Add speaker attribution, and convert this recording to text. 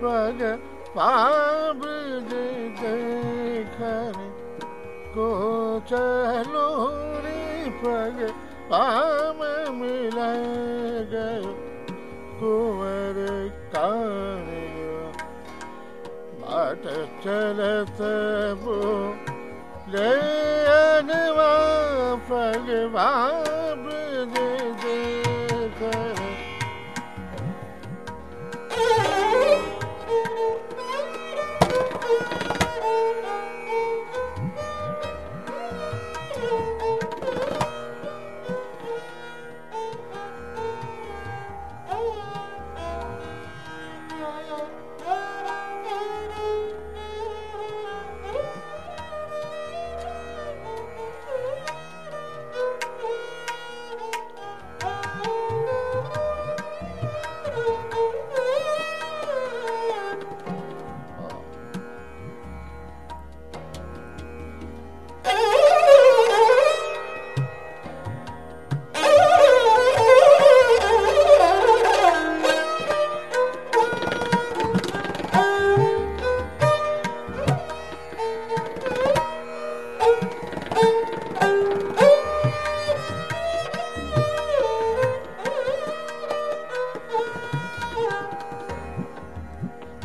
Speaker 1: पग पाब को चलो रे पग पाम मिल गयो कुंवर काने बाट चलत बो ले अनवा पग बाब दे